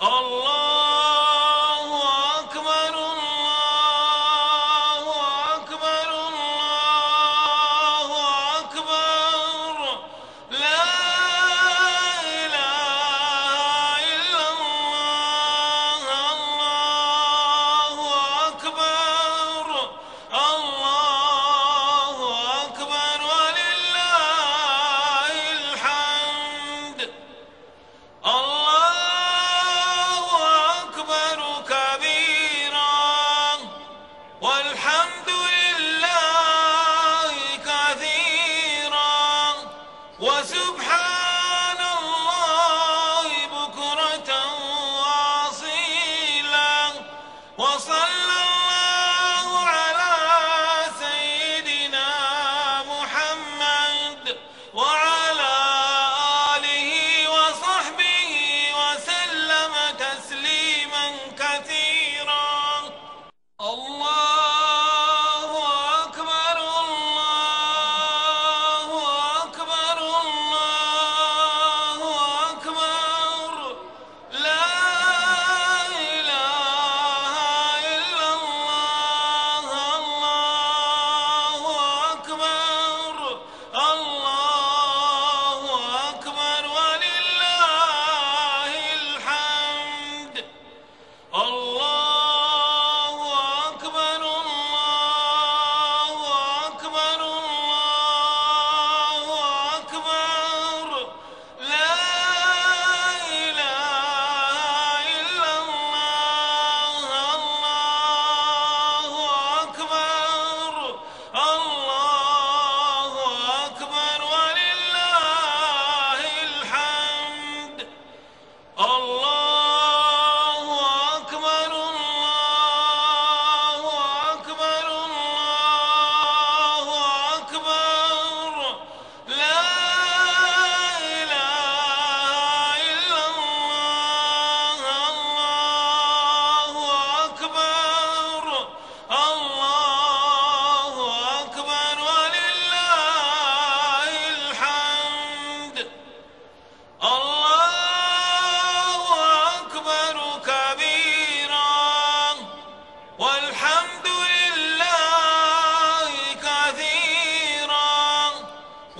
Allah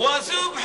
Wazoo!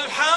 والحمد